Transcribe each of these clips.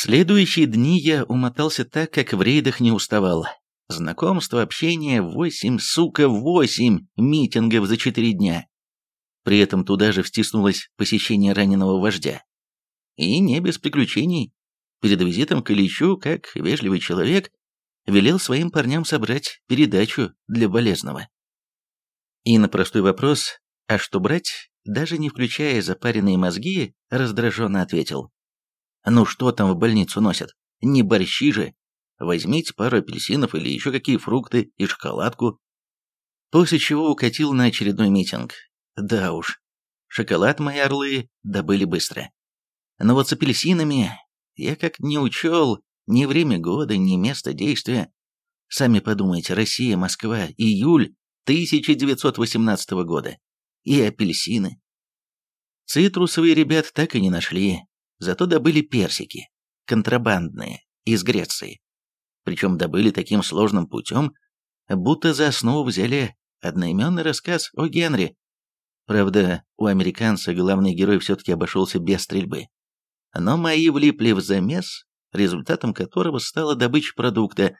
Следующие дни я умотался так, как в рейдах не уставал. Знакомство, общение, восемь, сука, восемь митингов за четыре дня. При этом туда же втиснулось посещение раненого вождя. И не без приключений. Перед визитом к Ильичу, как вежливый человек, велел своим парням собрать передачу для болезного. И на простой вопрос «А что брать?», даже не включая запаренные мозги, раздраженно ответил. «Ну что там в больницу носят? Не борщи же! Возьмите пару апельсинов или еще какие фрукты и шоколадку». После чего укатил на очередной митинг. Да уж, шоколад мои орлы добыли быстро. Но вот с апельсинами я как не учел ни время года, ни место действия. Сами подумайте, Россия, Москва, июль 1918 года. И апельсины. Цитрусовые ребят так и не нашли, зато добыли персики, контрабандные, из Греции. Причем добыли таким сложным путем, будто за основу взяли одноименный рассказ о Генри, Правда, у американца главный герой все-таки обошелся без стрельбы. Но мои влипли в замес, результатом которого стала добыча продукта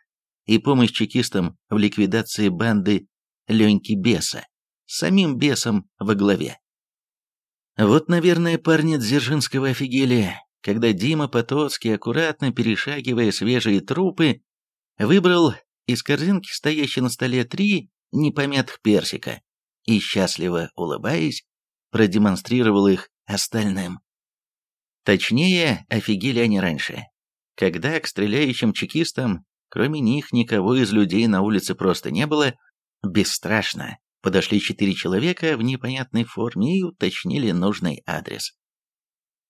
и помощь чекистам в ликвидации банды Леньки Беса, самим Бесом во главе. Вот, наверное, парни Дзержинского офигели, когда Дима Потоцкий, аккуратно перешагивая свежие трупы, выбрал из корзинки, стоящей на столе, три непомятых персика и, счастливо улыбаясь, продемонстрировал их остальным. Точнее, офигели они раньше, когда к стреляющим чекистам, кроме них, никого из людей на улице просто не было, бесстрашно подошли четыре человека в непонятной форме и уточнили нужный адрес.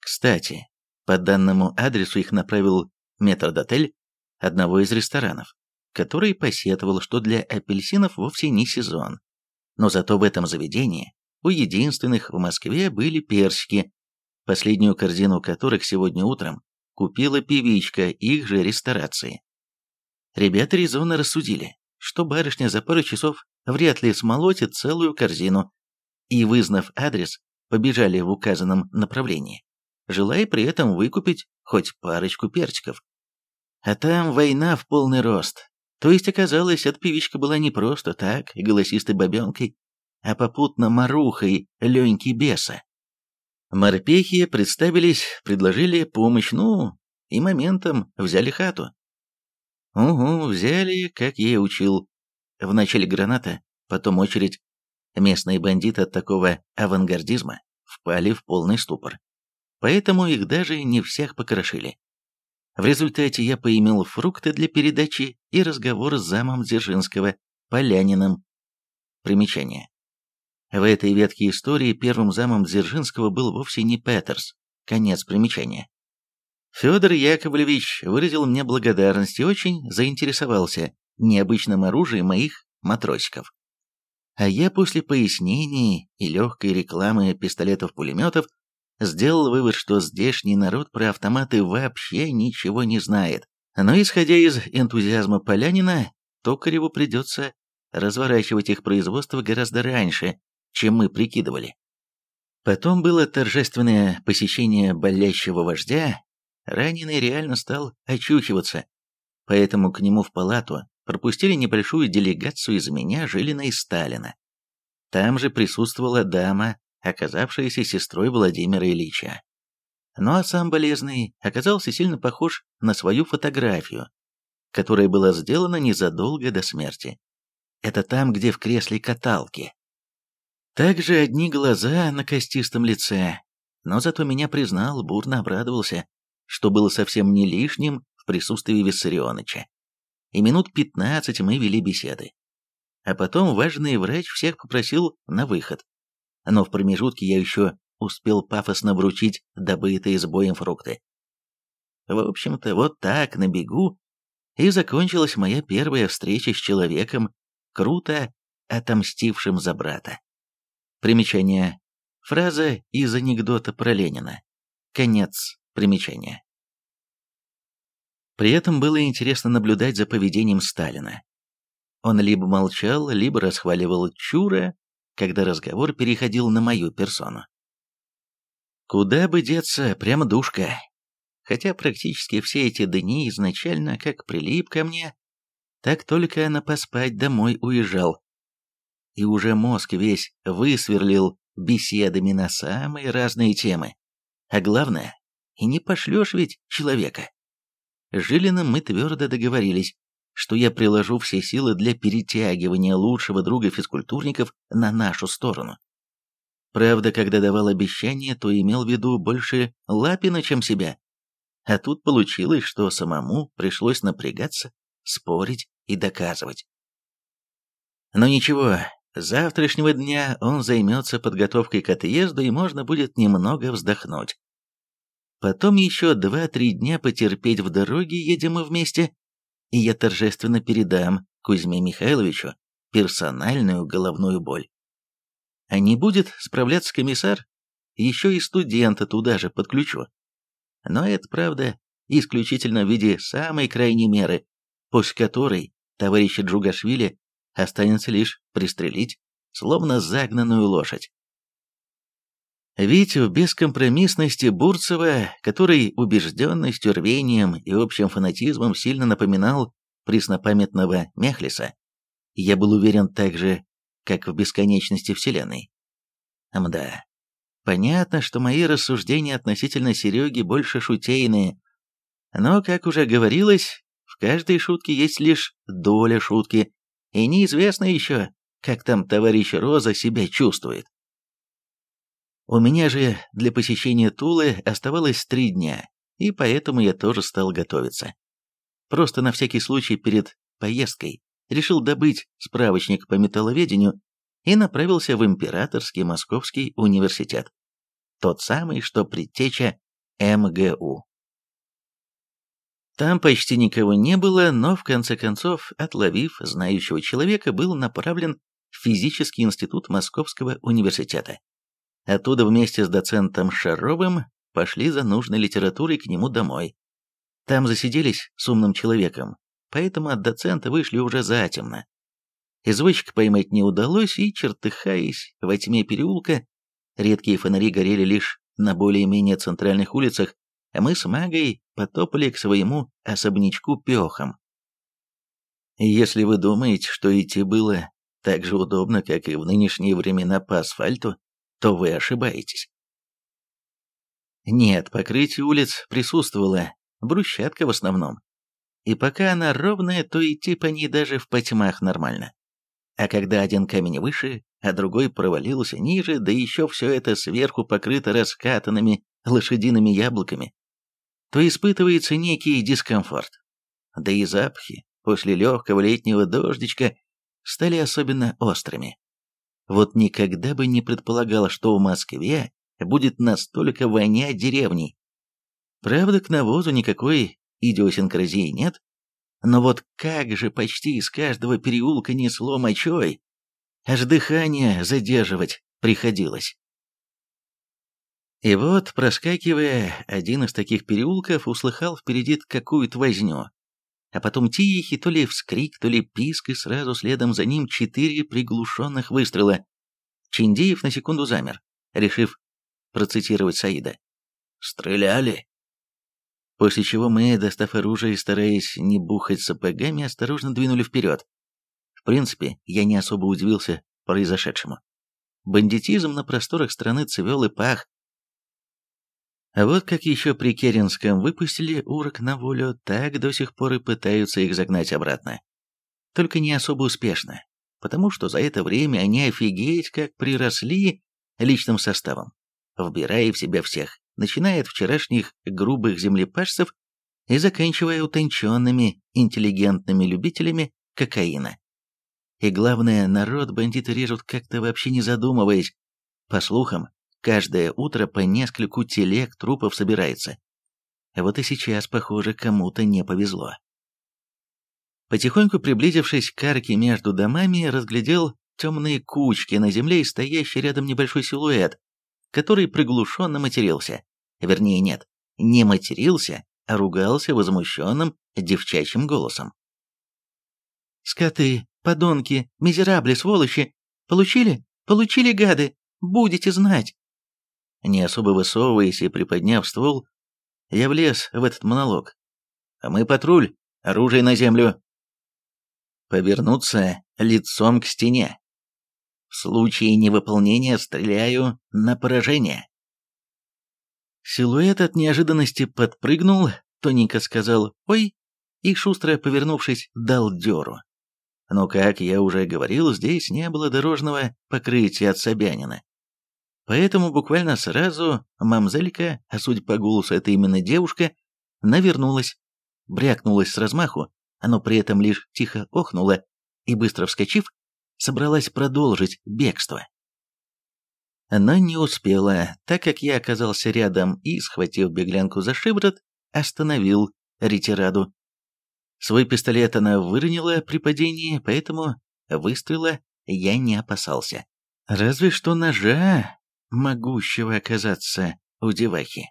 Кстати, по данному адресу их направил метрдотель одного из ресторанов, который посетовал, что для апельсинов вовсе не сезон, но зато в этом заведении у единственных в Москве были персики, последнюю корзину которых сегодня утром купила певичка их же ресторации. Ребята резонно рассудили, что барышня за пару часов вряд ли смолотит целую корзину, и, вызнав адрес, побежали в указанном направлении, желая при этом выкупить хоть парочку перчиков. А там война в полный рост, то есть, оказалось, эта певичка была не просто так, голосистой бабенкой, а попутно марухой Леньки Беса. Морпехи представились, предложили помощь, ну, и моментом взяли хату. Угу, взяли, как я и учил. Вначале граната, потом очередь. Местные бандиты от такого авангардизма впали в полный ступор. Поэтому их даже не всех покрошили. В результате я поимел фрукты для передачи и разговор с замом Дзержинского, Поляниным. Примечание. В этой ветке истории первым замом Дзержинского был вовсе не Петерс. Конец примечания. Федор Яковлевич выразил мне благодарность и очень заинтересовался необычным оружием моих матросиков. А я после пояснений и легкой рекламы пистолетов-пулеметов сделал вывод, что здешний народ про автоматы вообще ничего не знает. Но исходя из энтузиазма полянина, Токареву придется разворачивать их производство гораздо раньше, чем мы прикидывали. Потом было торжественное посещение болящего вождя, раненый реально стал очухиваться, поэтому к нему в палату пропустили небольшую делегацию из меня, Жилина и Сталина. Там же присутствовала дама оказавшаяся сестрой Владимира Ильича. Ну а сам болезный оказался сильно похож на свою фотографию, которая была сделана незадолго до смерти. Это там, где в кресле каталки. Также одни глаза на костистом лице, но зато меня признал, бурно обрадовался, что было совсем не лишним в присутствии Виссарионыча. И минут пятнадцать мы вели беседы. А потом важный врач всех попросил на выход но в промежутке я еще успел пафосно вручить добытые с боем фрукты. В общем-то, вот так, на бегу, и закончилась моя первая встреча с человеком, круто отомстившим за брата. Примечание. Фраза из анекдота про Ленина. Конец примечания. При этом было интересно наблюдать за поведением Сталина. Он либо молчал, либо расхваливал Чура, когда разговор переходил на мою персону. Куда бы деться, прямо душка. хотя практически все эти дни изначально как прилип ко мне, так только на поспать домой уезжал. И уже мозг весь высверлил беседами на самые разные темы. А главное, и не пошлешь ведь человека. Жилиным мы твердо договорились, что я приложу все силы для перетягивания лучшего друга физкультурников на нашу сторону. Правда, когда давал обещание, то имел в виду больше Лапина, чем себя. А тут получилось, что самому пришлось напрягаться, спорить и доказывать. Но ничего, с завтрашнего дня он займется подготовкой к отъезду, и можно будет немного вздохнуть. Потом еще два-три дня потерпеть в дороге, едем мы вместе, и я торжественно передам Кузьме Михайловичу персональную головную боль. А не будет справляться комиссар, еще и студента туда же подключу. Но это, правда, исключительно в виде самой крайней меры, после которой товарища Джугашвили останется лишь пристрелить, словно загнанную лошадь. Ведь в бескомпромиссности Бурцева, который убежденностью, рвением и общим фанатизмом сильно напоминал преснопамятного Мехлиса, я был уверен так же, как в бесконечности Вселенной. Мда. Понятно, что мои рассуждения относительно Сереги больше шутейные, но, как уже говорилось, в каждой шутке есть лишь доля шутки, и неизвестно еще, как там товарищ Роза себя чувствует. У меня же для посещения Тулы оставалось три дня, и поэтому я тоже стал готовиться. Просто на всякий случай перед поездкой решил добыть справочник по металловедению и направился в Императорский Московский университет. Тот самый, что предтеча МГУ. Там почти никого не было, но в конце концов, отловив знающего человека, был направлен в физический институт Московского университета. Оттуда вместе с доцентом Шаровым пошли за нужной литературой к нему домой. Там засиделись с умным человеком, поэтому от доцента вышли уже затемно. Извозчика поймать не удалось, и, чертыхаясь во тьме переулка, редкие фонари горели лишь на более-менее центральных улицах, а мы с Магой потопали к своему особнячку пехом. Если вы думаете, что идти было так же удобно, как и в нынешние времена по асфальту, то вы ошибаетесь. Нет, покрытие улиц присутствовало, брусчатка в основном. И пока она ровная, то идти по ней даже в потьмах нормально. А когда один камень выше, а другой провалился ниже, да еще все это сверху покрыто раскатанными лошадиными яблоками, то испытывается некий дискомфорт. Да и запахи после легкого летнего дождичка стали особенно острыми. Вот никогда бы не предполагал, что в Москве будет настолько вонять деревней. Правда, к навозу никакой идиосинкразии нет, но вот как же почти из каждого переулка несло мочой, аж дыхание задерживать приходилось. И вот, проскакивая один из таких переулков, услыхал впереди какую-то возню, а потом тихий то ли вскрик, то ли писк, и сразу следом за ним четыре приглушенных выстрела. Чиндеев на секунду замер, решив процитировать Саида. «Стреляли?» После чего мы, достав оружие и стараясь не бухать сапогами, осторожно двинули вперед. В принципе, я не особо удивился произошедшему. Бандитизм на просторах страны цвел и пах, вот как еще при Керенском выпустили урок на волю, так до сих пор и пытаются их загнать обратно. Только не особо успешно, потому что за это время они офигеть как приросли личным составом, вбирая в себя всех, начиная от вчерашних грубых землепашцев и заканчивая утонченными, интеллигентными любителями кокаина. И главное, народ бандиты режут как-то вообще не задумываясь. По слухам, Каждое утро по нескольку телег трупов собирается. Вот и сейчас, похоже, кому-то не повезло. Потихоньку приблизившись к арке между домами, разглядел темные кучки на земле и стоящий рядом небольшой силуэт, который приглушенно матерился. Вернее, нет, не матерился, а ругался возмущенным девчачьим голосом. «Скоты, подонки, мизерабли, сволочи! Получили? Получили, гады! Будете знать!» Не особо высовываясь и приподняв ствол, я влез в этот монолог. Мы патруль, оружие на землю. Повернуться лицом к стене. В случае невыполнения стреляю на поражение. Силуэт от неожиданности подпрыгнул, тоненько сказал «Ой!» и, шустро повернувшись, дал дёру. Но, как я уже говорил, здесь не было дорожного покрытия от Собянина. Поэтому буквально сразу мамзелька, а судя по голосу это именно девушка, навернулась, брякнулась с размаху, но при этом лишь тихо охнула и, быстро вскочив, собралась продолжить бегство. Но не успела, так как я оказался рядом и, схватив беглянку за шиворот, остановил ретираду. Свой пистолет она выронила при падении, поэтому выстрела я не опасался. Разве что ножа, могущего оказаться у девахи.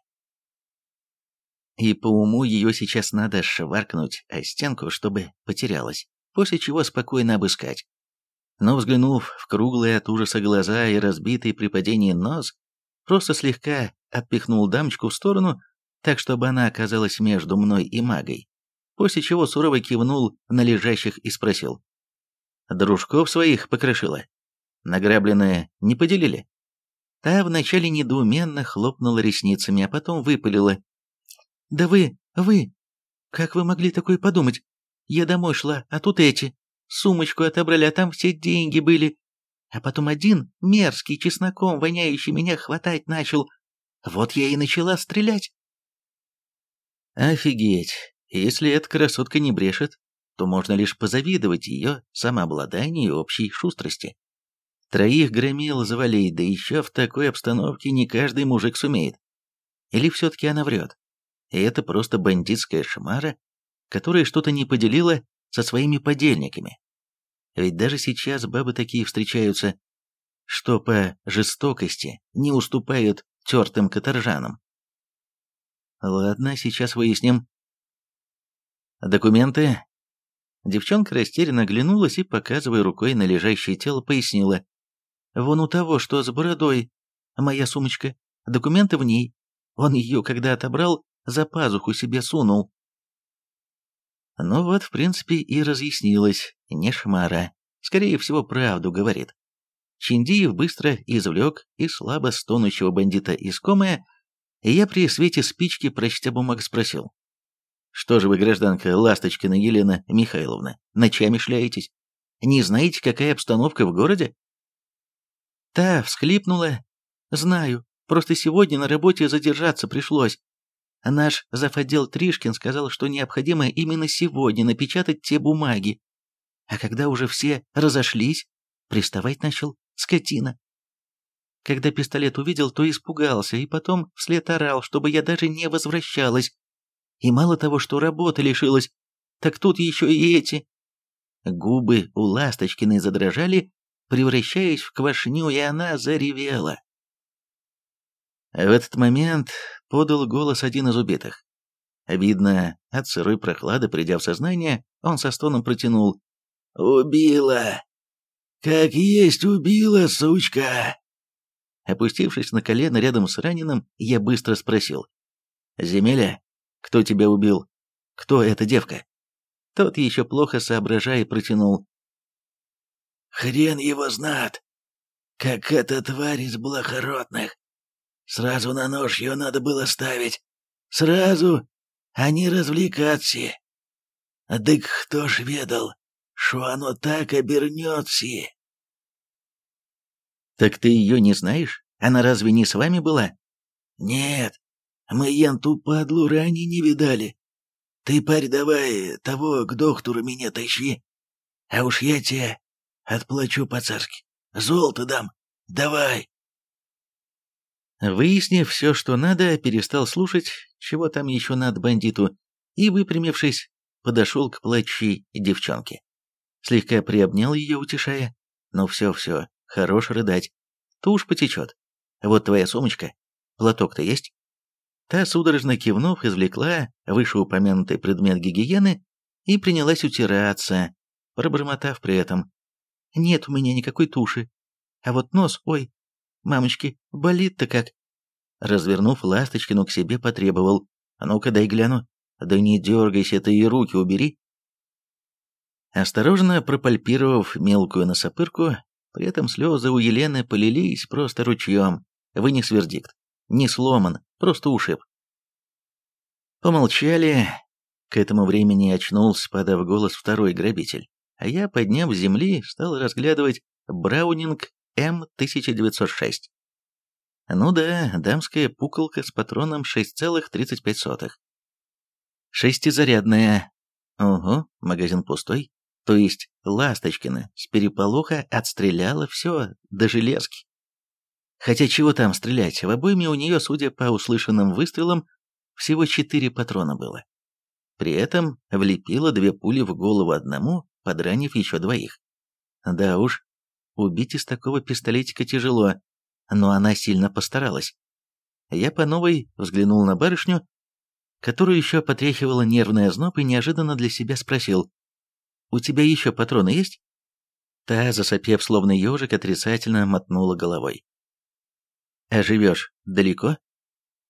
И по уму ее сейчас надо шваркнуть о стенку, чтобы потерялась, после чего спокойно обыскать. Но взглянув в круглые от ужаса глаза и разбитый при падении нос, просто слегка отпихнул дамочку в сторону, так чтобы она оказалась между мной и магой после чего сурово кивнул на лежащих и спросил. «Дружков своих покрошила? Награбленное не поделили?» Та вначале недоуменно хлопнула ресницами, а потом выпалила. «Да вы, вы! Как вы могли такое подумать? Я домой шла, а тут эти. Сумочку отобрали, а там все деньги были. А потом один, мерзкий, чесноком воняющий, меня хватать начал. Вот я и начала стрелять». «Офигеть! Если эта красотка не брешет, то можно лишь позавидовать ее самообладанию и общей шустрости. Троих громил завалить, да еще в такой обстановке не каждый мужик сумеет. Или все-таки она врет? И это просто бандитская шмара, которая что-то не поделила со своими подельниками. Ведь даже сейчас бабы такие встречаются, что по жестокости не уступают тертым каторжанам. Ладно, сейчас выясним, «Документы?» Девчонка растерянно оглянулась и, показывая рукой на лежащее тело, пояснила. «Вон у того, что с бородой. Моя сумочка. Документы в ней. Он ее, когда отобрал, за пазуху себе сунул». Ну вот, в принципе, и разъяснилось. Не шмара. Скорее всего, правду говорит. Чиндиев быстро извлек из слабо стонущего бандита искомое, и я при свете спички, прочтя бумаг, спросил. Что же вы, гражданка Ласточкина Елена Михайловна, ночами шляетесь? Не знаете, какая обстановка в городе? Та всхлипнула. Знаю, просто сегодня на работе задержаться пришлось. Наш заводел Тришкин сказал, что необходимо именно сегодня напечатать те бумаги. А когда уже все разошлись, приставать начал скотина. Когда пистолет увидел, то испугался и потом вслед орал, чтобы я даже не возвращалась. И мало того, что работа лишилась, так тут еще и эти. Губы у Ласточкиной задрожали, превращаясь в квашню, и она заревела. В этот момент подал голос один из убитых. Видно, от сырой прохлады, придя в сознание, он со стоном протянул. «Убила! Как есть убила, сучка!» Опустившись на колено рядом с раненым, я быстро спросил. «Земеля, кто тебя убил? Кто эта девка?» Тот еще плохо соображая протянул. «Хрен его знает, как эта тварь из блохоротных. Сразу на нож ее надо было ставить. Сразу, а не развлекаться. Дык кто ж ведал, что оно так обернется?» «Так ты ее не знаешь? Она разве не с вами была?» «Нет, мы енту падлу ранее не видали. Ты, парь, давай того к доктору меня тащи. А уж я тебе отплачу по-царски. Золото дам. Давай. Выяснив все, что надо, перестал слушать, чего там еще надо бандиту, и, выпрямившись, подошел к плачей девчонке. Слегка приобнял ее, утешая. Ну все-все, хорош рыдать. Тушь потечет. Вот твоя сумочка. Платок-то есть? Та, судорожно кивнув, извлекла вышеупомянутый предмет гигиены и принялась утираться, пробормотав при этом. «Нет у меня никакой туши. А вот нос, ой, мамочки, болит-то как!» Развернув Ласточкину к себе, потребовал. А ну-ка, дай гляну. Да не дергайся, ты и руки убери. Осторожно пропальпировав мелкую носопырку, при этом слезы у Елены полились просто ручьем, вынес вердикт. Не сломан, просто ушиб. Помолчали. К этому времени очнулся, подав голос второй грабитель, а я, подняв с земли, стал разглядывать Браунинг М1906. Ну да, дамская пуколка с патроном 6,35. Шестизарядная. Ого, магазин пустой. То есть Ласточкина с переполоха отстреляла все до железки. Хотя чего там стрелять, в обойме у нее, судя по услышанным выстрелам, всего четыре патрона было. При этом влепила две пули в голову одному, подранив еще двоих. Да уж, убить из такого пистолетика тяжело, но она сильно постаралась. Я по новой взглянул на барышню, которую еще потряхивала нервный озноб и неожиданно для себя спросил, «У тебя еще патроны есть?» Та, засопев словно ежик, отрицательно мотнула головой. «А живешь далеко?»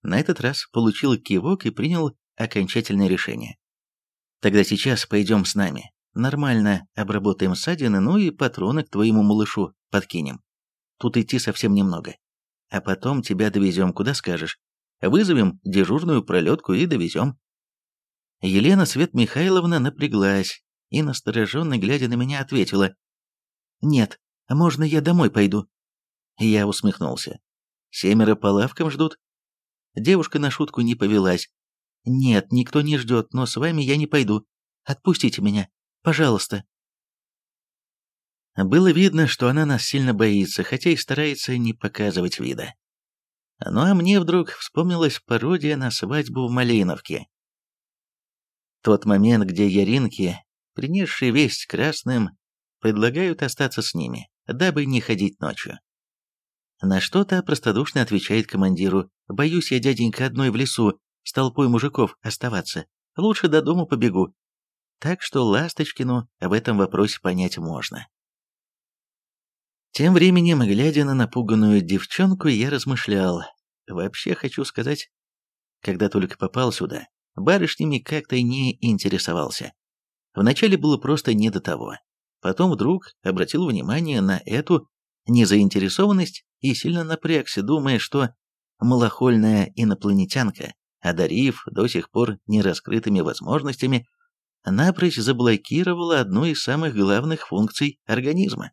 На этот раз получил кивок и принял окончательное решение. «Тогда сейчас пойдем с нами. Нормально обработаем ссадины, ну и патроны к твоему малышу подкинем. Тут идти совсем немного. А потом тебя довезем, куда скажешь. Вызовем дежурную пролетку и довезем». Елена Свет Михайловна напряглась и, настороженно глядя на меня, ответила. «Нет, можно я домой пойду?» Я усмехнулся. «Семеро по лавкам ждут?» Девушка на шутку не повелась. «Нет, никто не ждет, но с вами я не пойду. Отпустите меня, пожалуйста». Было видно, что она нас сильно боится, хотя и старается не показывать вида. Ну а мне вдруг вспомнилась пародия на свадьбу в Малиновке. Тот момент, где Яринки, принесшие весть красным, предлагают остаться с ними, дабы не ходить ночью. На что-то простодушно отвечает командиру, «Боюсь я, дяденька, одной в лесу, с толпой мужиков оставаться. Лучше до дома побегу». Так что Ласточкину в этом вопросе понять можно. Тем временем, глядя на напуганную девчонку, я размышлял. Вообще хочу сказать, когда только попал сюда, барышнями как-то не интересовался. Вначале было просто не до того. Потом вдруг обратил внимание на эту незаинтересованность и сильно напрягся, думая, что малохольная инопланетянка, одарив до сих пор нераскрытыми возможностями, напрочь заблокировала одну из самых главных функций организма.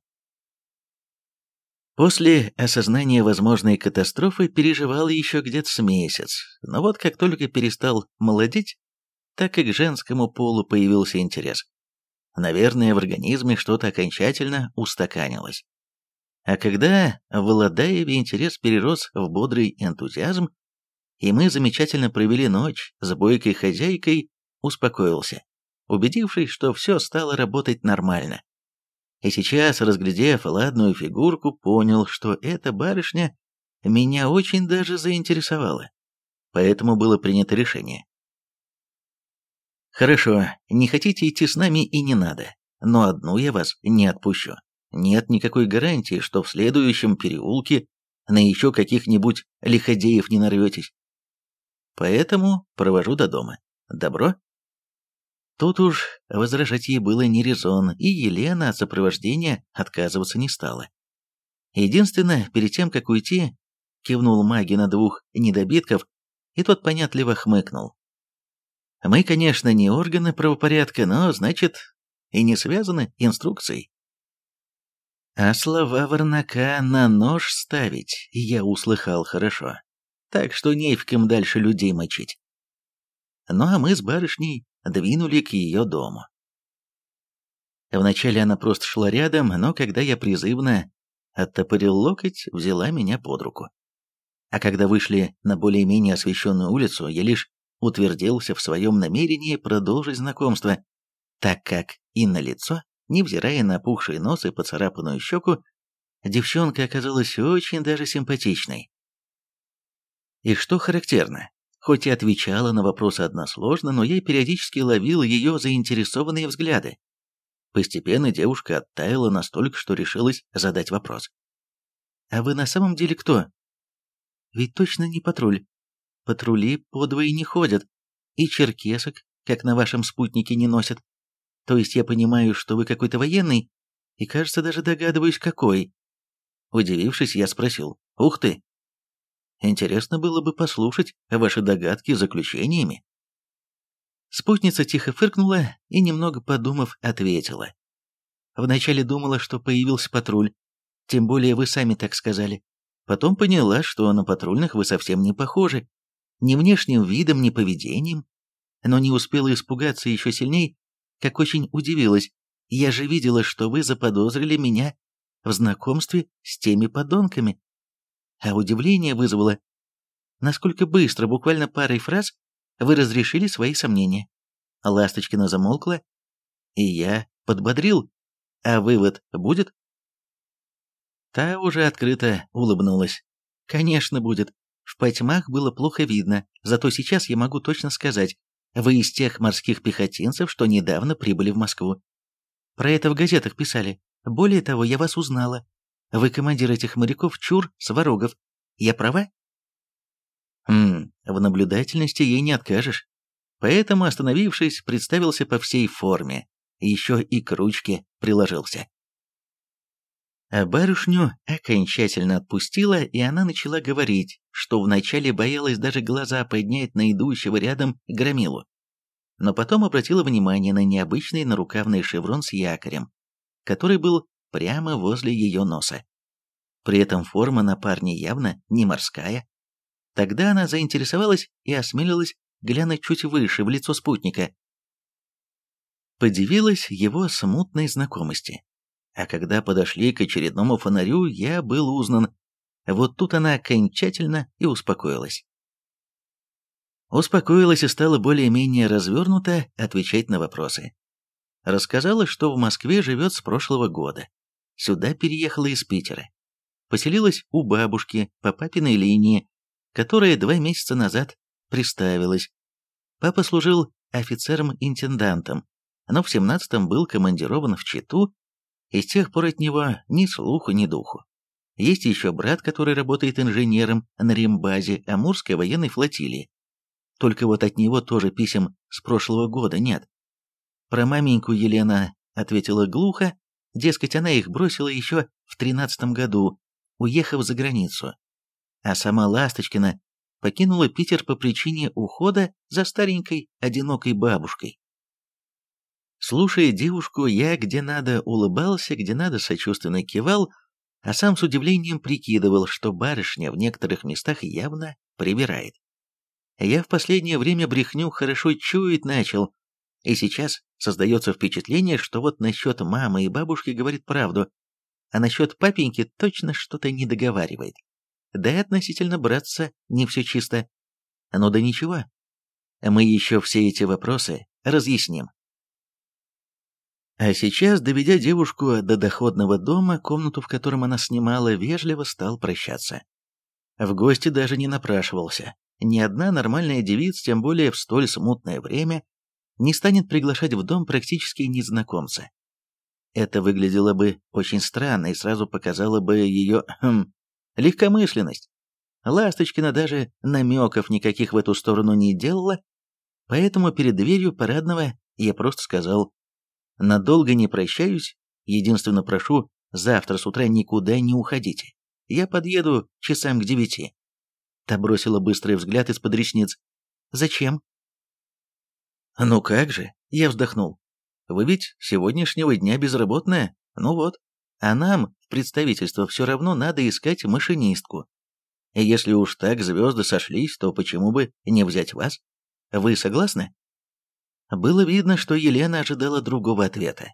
После осознания возможной катастрофы переживал еще где-то с месяц, но вот как только перестал молодеть, так и к женскому полу появился интерес. Наверное, в организме что-то окончательно устаканилось. А когда в Володаеве интерес перерос в бодрый энтузиазм, и мы замечательно провели ночь с бойкой хозяйкой, успокоился, убедившись, что все стало работать нормально. И сейчас, разглядев ладную фигурку, понял, что эта барышня меня очень даже заинтересовала. Поэтому было принято решение. Хорошо, не хотите идти с нами и не надо, но одну я вас не отпущу нет никакой гарантии, что в следующем переулке на еще каких-нибудь лиходеев не нарветесь. Поэтому провожу до дома. Добро? Тут уж возражать ей было не резон, и Елена от сопровождения отказываться не стала. Единственное, перед тем, как уйти, кивнул маги на двух недобитков, и тот понятливо хмыкнул. Мы, конечно, не органы правопорядка, но, значит, и не связаны инструкцией. А слова Варнака на нож ставить я услыхал хорошо, так что нефиком дальше людей мочить. Ну а мы с барышней двинули к ее дому. Вначале она просто шла рядом, но когда я призывно оттопырил локоть, взяла меня под руку. А когда вышли на более-менее освещенную улицу, я лишь утвердился в своем намерении продолжить знакомство, так как и на лицо Невзирая на пухший нос и поцарапанную щеку, девчонка оказалась очень даже симпатичной. И что характерно, хоть и отвечала на вопросы односложно, но я периодически ловил ее заинтересованные взгляды. Постепенно девушка оттаяла настолько, что решилась задать вопрос. «А вы на самом деле кто?» «Ведь точно не патруль. Патрули подвое не ходят. И черкесок, как на вашем спутнике, не носят. То есть я понимаю, что вы какой-то военный, и, кажется, даже догадываюсь, какой. Удивившись, я спросил, ух ты. Интересно было бы послушать ваши догадки заключениями. Спутница тихо фыркнула и, немного подумав, ответила. Вначале думала, что появился патруль, тем более вы сами так сказали. Потом поняла, что на патрульных вы совсем не похожи. Ни внешним видом, ни поведением. Но не успела испугаться еще сильней, как очень удивилась. Я же видела, что вы заподозрили меня в знакомстве с теми подонками. А удивление вызвало, насколько быстро, буквально парой фраз, вы разрешили свои сомнения. Ласточкина замолкла, и я подбодрил. А вывод будет? Та уже открыто улыбнулась. «Конечно будет. В потьмах было плохо видно, зато сейчас я могу точно сказать, вы из тех морских пехотинцев, что недавно прибыли в Москву. Про это в газетах писали. Более того, я вас узнала. Вы командир этих моряков Чур Сварогов. Я права?» Хм, в наблюдательности ей не откажешь. Поэтому, остановившись, представился по всей форме. Еще и к ручке приложился. А барышню окончательно отпустила, и она начала говорить, что вначале боялась даже глаза поднять на идущего рядом громилу. Но потом обратила внимание на необычный нарукавный шеврон с якорем, который был прямо возле ее носа. При этом форма на парне явно не морская. Тогда она заинтересовалась и осмелилась глянуть чуть выше, в лицо спутника. Подивилась его смутной знакомости. А когда подошли к очередному фонарю, я был узнан. Вот тут она окончательно и успокоилась. Успокоилась и стала более-менее развернуто отвечать на вопросы. Рассказала, что в Москве живет с прошлого года. Сюда переехала из Питера. Поселилась у бабушки по папиной линии, которая два месяца назад приставилась. Папа служил офицером-интендантом, но в семнадцатом был командирован в Читу и с тех пор от него ни слуху, ни духу. Есть еще брат, который работает инженером на рембазе Амурской военной флотилии. Только вот от него тоже писем с прошлого года нет. Про маменьку Елена ответила глухо, дескать, она их бросила еще в тринадцатом году, уехав за границу. А сама Ласточкина покинула Питер по причине ухода за старенькой, одинокой бабушкой. Слушая девушку, я где надо улыбался, где надо сочувственно кивал, а сам с удивлением прикидывал, что барышня в некоторых местах явно прибирает. Я в последнее время брехню хорошо чуять начал, и сейчас создается впечатление, что вот насчет мамы и бабушки говорит правду, а насчет папеньки точно что-то не договаривает. Да и относительно братца не все чисто. Но да ничего. Мы еще все эти вопросы разъясним. А сейчас, доведя девушку до доходного дома, комнату, в котором она снимала, вежливо стал прощаться. В гости даже не напрашивался. Ни одна нормальная девица, тем более в столь смутное время, не станет приглашать в дом практически незнакомца. Это выглядело бы очень странно и сразу показало бы ее хм, легкомысленность. Ласточкина даже намеков никаких в эту сторону не делала, поэтому перед дверью парадного я просто сказал Надолго не прощаюсь, единственно прошу, завтра с утра никуда не уходите. Я подъеду часам к девяти». Та бросила быстрый взгляд из-под ресниц. «Зачем?» «Ну как же?» Я вздохнул. «Вы ведь сегодняшнего дня безработная? Ну вот. А нам в представительство все равно надо искать машинистку. Если уж так звезды сошлись, то почему бы не взять вас? Вы согласны?» Было видно, что Елена ожидала другого ответа,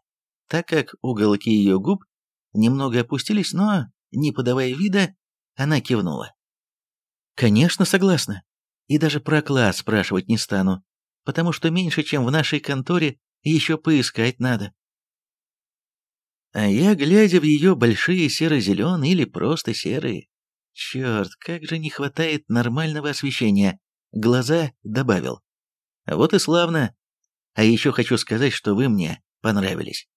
так как уголки ее губ немного опустились, но, не подавая вида, она кивнула. «Конечно, согласна. И даже про класс спрашивать не стану, потому что меньше, чем в нашей конторе, еще поискать надо». А я, глядя в ее большие серо-зеленые или просто серые, черт, как же не хватает нормального освещения, глаза добавил. Вот и славно, а еще хочу сказать, что вы мне понравились.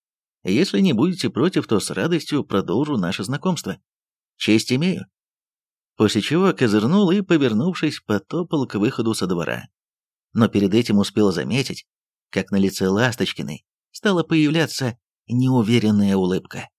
Если не будете против, то с радостью продолжу наше знакомство. Честь имею». После чего козырнул и, повернувшись, потопал к выходу со двора. Но перед этим успел заметить, как на лице Ласточкиной стала появляться неуверенная улыбка.